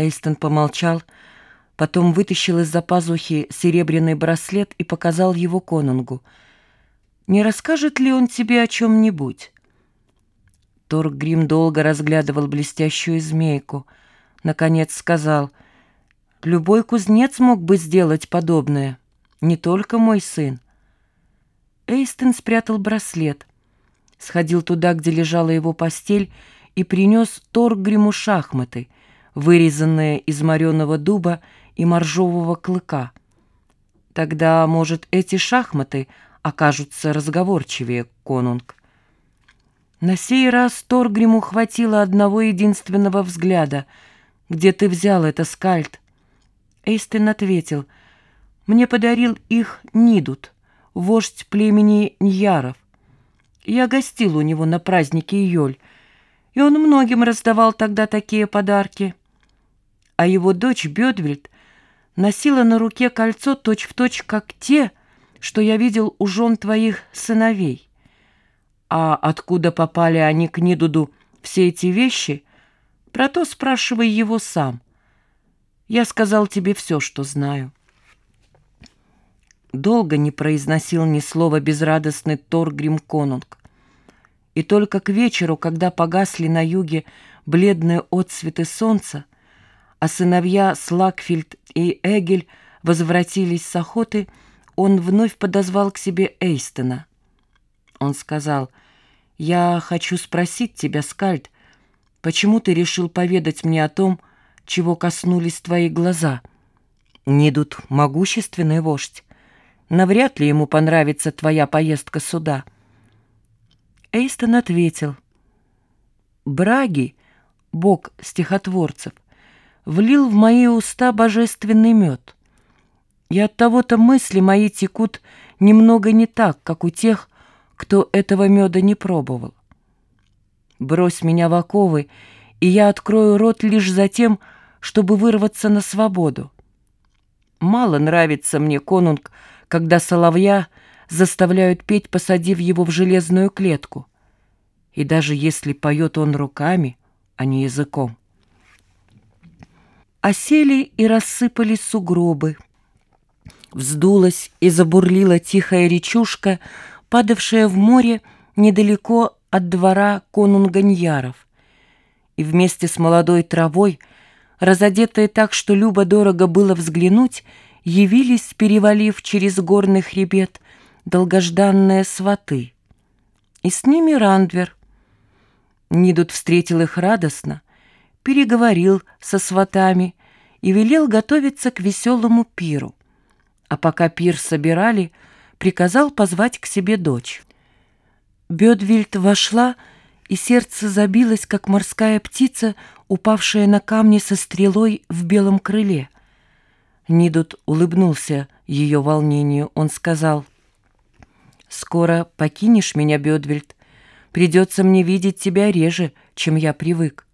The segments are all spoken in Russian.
Эйстон помолчал, потом вытащил из-за пазухи серебряный браслет и показал его конунгу. «Не расскажет ли он тебе о чем-нибудь?» Торгрим долго разглядывал блестящую змейку. Наконец сказал, «Любой кузнец мог бы сделать подобное, не только мой сын». Эйстон спрятал браслет, сходил туда, где лежала его постель, и принес Торгриму шахматы, вырезанные из мореного дуба и моржового клыка. Тогда, может, эти шахматы окажутся разговорчивее, конунг. На сей раз Торгриму хватило одного единственного взгляда. «Где ты взял это, скальд?» Эйстен ответил. «Мне подарил их Нидут, вождь племени Ньяров. Я гостил у него на празднике Йоль, и он многим раздавал тогда такие подарки. А его дочь Бедвельд носила на руке кольцо точь-в-точь, точь, как те, что я видел у жен твоих сыновей. А откуда попали они к Нидуду все эти вещи, про то спрашивай его сам. Я сказал тебе все, что знаю. Долго не произносил ни слова безрадостный Торгрим Конунг. И только к вечеру, когда погасли на юге бледные отсветы солнца, а сыновья Слакфильд и Эгель возвратились с охоты, он вновь подозвал к себе Эйстона. Он сказал, «Я хочу спросить тебя, Скальд, почему ты решил поведать мне о том, чего коснулись твои глаза? Нидут могущественный вождь. Навряд ли ему понравится твоя поездка сюда». Эйстон ответил, «Браги, бог стихотворцев, влил в мои уста божественный мед. И от того-то мысли мои текут немного не так, как у тех, кто этого меда не пробовал. Брось меня в оковы, и я открою рот лишь за тем, чтобы вырваться на свободу. Мало нравится мне конунг, когда соловья заставляют петь, посадив его в железную клетку. И даже если поет он руками, а не языком. Осели и рассыпались сугробы. Вздулась и забурлила тихая речушка, падавшая в море недалеко от двора конунганьяров. И вместе с молодой травой, разодетые так, что любо-дорого было взглянуть, явились, перевалив через горный хребет, долгожданные сваты. И с ними Рандвер. Нидут встретил их радостно, переговорил со сватами и велел готовиться к веселому пиру. А пока пир собирали, приказал позвать к себе дочь. Бедвильд вошла, и сердце забилось, как морская птица, упавшая на камни со стрелой в белом крыле. Нидут улыбнулся ее волнению. Он сказал, «Скоро покинешь меня, Бедвильд. Придется мне видеть тебя реже, чем я привык».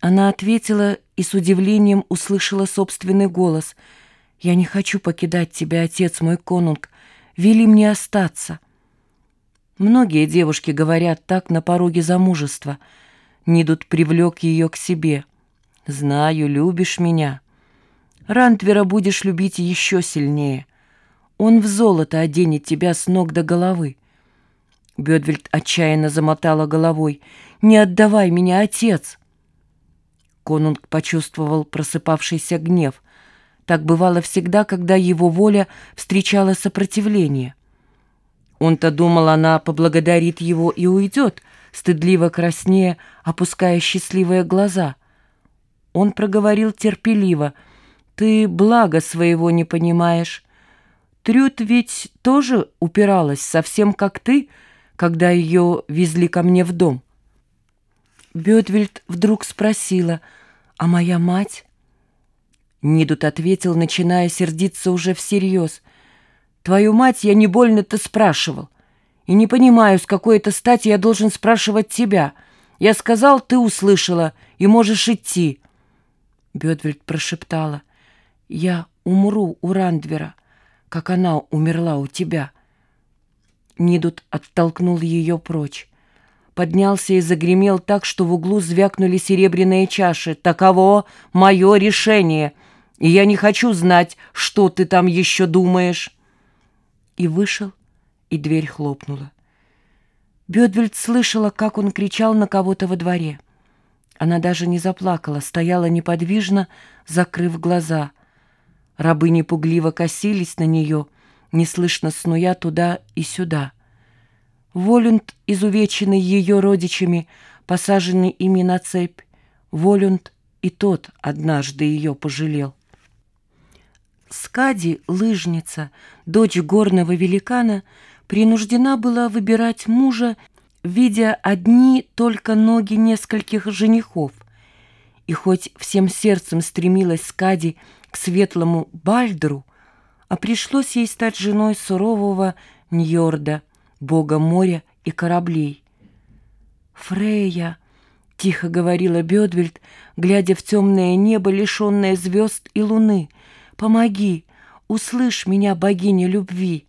Она ответила и с удивлением услышала собственный голос. «Я не хочу покидать тебя, отец мой конунг. Вели мне остаться». Многие девушки говорят так на пороге замужества. Нидут привлек ее к себе. «Знаю, любишь меня. Рантвера будешь любить еще сильнее. Он в золото оденет тебя с ног до головы». Бедвельд отчаянно замотала головой. «Не отдавай меня, отец!» Конунг почувствовал просыпавшийся гнев. Так бывало всегда, когда его воля встречала сопротивление. Он-то думал, она поблагодарит его и уйдет, стыдливо краснея, опуская счастливые глаза. Он проговорил терпеливо. «Ты благо своего не понимаешь. Трюд ведь тоже упиралась, совсем как ты, когда ее везли ко мне в дом». Бедвельд вдруг спросила, «А моя мать?» Нидут ответил, начиная сердиться уже всерьез. «Твою мать я не больно-то спрашивал. И не понимаю, с какой это стати я должен спрашивать тебя. Я сказал, ты услышала, и можешь идти». Бедвельд прошептала, «Я умру у Рандвера, как она умерла у тебя». Нидут оттолкнул ее прочь. Поднялся и загремел так, что в углу звякнули серебряные чаши. «Таково мое решение, и я не хочу знать, что ты там еще думаешь». И вышел, и дверь хлопнула. Бедвельд слышала, как он кричал на кого-то во дворе. Она даже не заплакала, стояла неподвижно, закрыв глаза. Рабыни пугливо косились на нее, неслышно снуя туда и сюда. Волюнд, изувеченный ее родичами, посаженный ими на цепь, Волюнд и тот однажды ее пожалел. Скади, лыжница, дочь горного великана, принуждена была выбирать мужа видя одни только ноги нескольких женихов. И хоть всем сердцем стремилась Скади к светлому Бальдру, а пришлось ей стать женой сурового Ньорда, бога моря и кораблей. «Фрея!» — тихо говорила Бедвельд, глядя в темное небо, лишенное звезд и луны. «Помоги! Услышь меня, богиня любви!»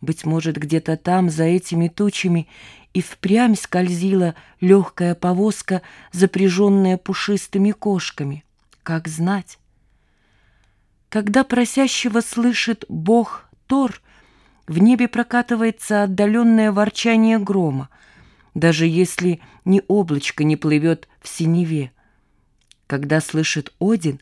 Быть может, где-то там, за этими тучами, и впрямь скользила легкая повозка, запряженная пушистыми кошками. Как знать? Когда просящего слышит Бог Тор, в небе прокатывается отдаленное ворчание грома, даже если ни облачко не плывет в синеве. Когда слышит Один,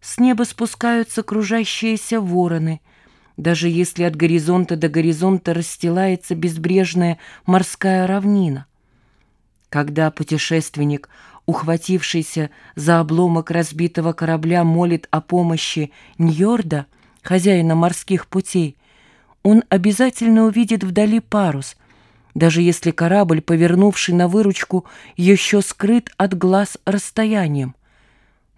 с неба спускаются кружащиеся вороны — даже если от горизонта до горизонта расстилается безбрежная морская равнина. Когда путешественник, ухватившийся за обломок разбитого корабля, молит о помощи Ньорда, хозяина морских путей, он обязательно увидит вдали парус, даже если корабль, повернувший на выручку, еще скрыт от глаз расстоянием.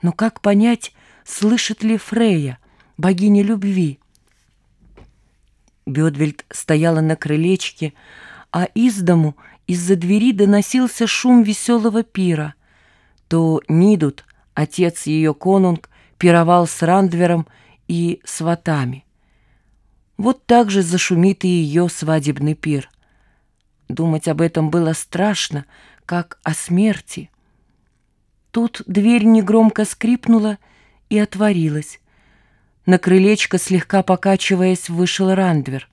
Но как понять, слышит ли Фрея, богиня любви, Бедвельд стояла на крылечке, а из дому из-за двери доносился шум веселого пира. То Нидут, отец ее конунг, пировал с Рандвером и сватами. Вот так же зашумит и ее свадебный пир. Думать об этом было страшно, как о смерти. Тут дверь негромко скрипнула и отворилась. На крылечко, слегка покачиваясь, вышел Рандвер.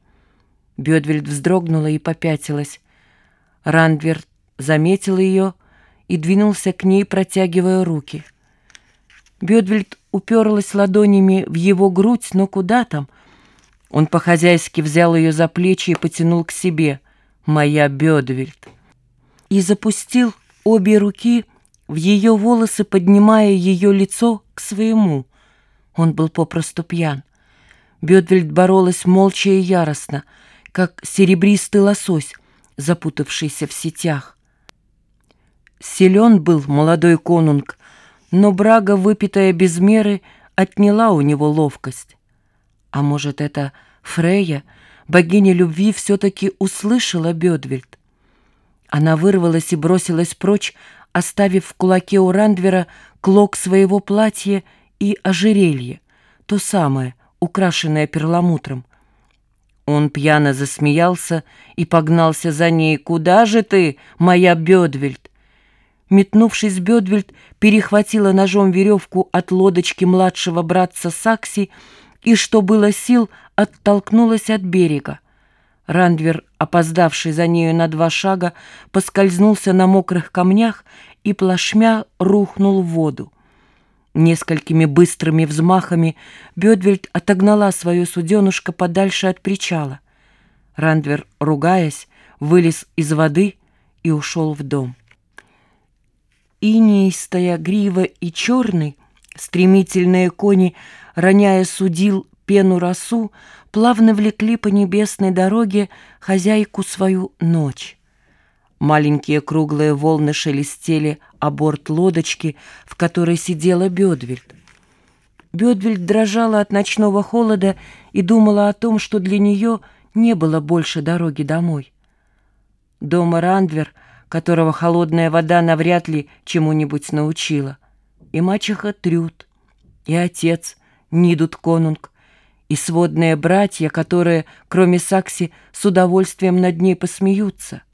Бедвельд вздрогнула и попятилась. Рандвер заметил ее и двинулся к ней, протягивая руки. Бедвельд уперлась ладонями в его грудь, но куда там? Он по-хозяйски взял ее за плечи и потянул к себе. «Моя Бедвельд!» И запустил обе руки в ее волосы, поднимая ее лицо к своему — он был попросту пьян. Бедвельд боролась молча и яростно, как серебристый лосось, запутавшийся в сетях. Силен был молодой конунг, но брага, выпитая без меры, отняла у него ловкость. А может, это Фрея, богиня любви, все-таки услышала Бедвельд? Она вырвалась и бросилась прочь, оставив в кулаке у Рандвера клок своего платья и ожерелье, то самое, украшенное перламутром. Он пьяно засмеялся и погнался за ней. «Куда же ты, моя Бедвельд?» Метнувшись, Бедвельд перехватила ножом веревку от лодочки младшего братца Сакси и, что было сил, оттолкнулась от берега. Рандвер, опоздавший за нею на два шага, поскользнулся на мокрых камнях и плашмя рухнул в воду. Несколькими быстрыми взмахами Бедвельд отогнала свое суденушка подальше от причала. Рандвер, ругаясь, вылез из воды и ушел в дом. Инеистая грива и черный, стремительные кони, роняя судил пену росу, плавно влекли по небесной дороге хозяйку свою ночь. Маленькие круглые волны шелестели о борт лодочки, в которой сидела Бедвельд. Бедвельд дрожала от ночного холода и думала о том, что для нее не было больше дороги домой. Дома Рандвер, которого холодная вода навряд ли чему-нибудь научила, и мачеха Трют, и отец Нидут Конунг, и сводные братья, которые, кроме Сакси, с удовольствием над ней посмеются —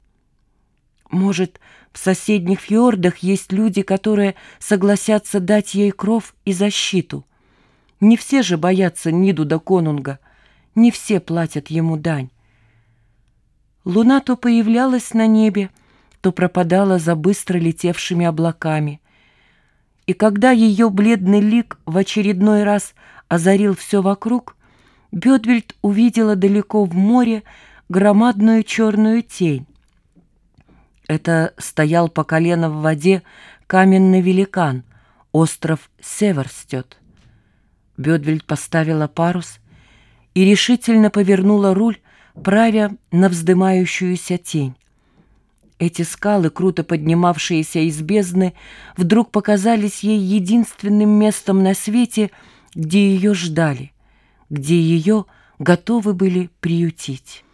Может, в соседних фьордах есть люди, которые согласятся дать ей кров и защиту. Не все же боятся Ниду да Конунга, не все платят ему дань. Луна то появлялась на небе, то пропадала за быстро летевшими облаками. И когда ее бледный лик в очередной раз озарил все вокруг, Бедвельд увидела далеко в море громадную черную тень. Это стоял по колено в воде каменный великан, остров Северстет. Бедвельд поставила парус и решительно повернула руль, правя на вздымающуюся тень. Эти скалы, круто поднимавшиеся из бездны, вдруг показались ей единственным местом на свете, где ее ждали, где ее готовы были приютить.